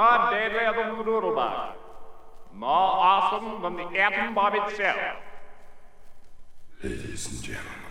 more deadlier than the doodlebug, more awesome than the atom bomb itself. Ladies and gentlemen.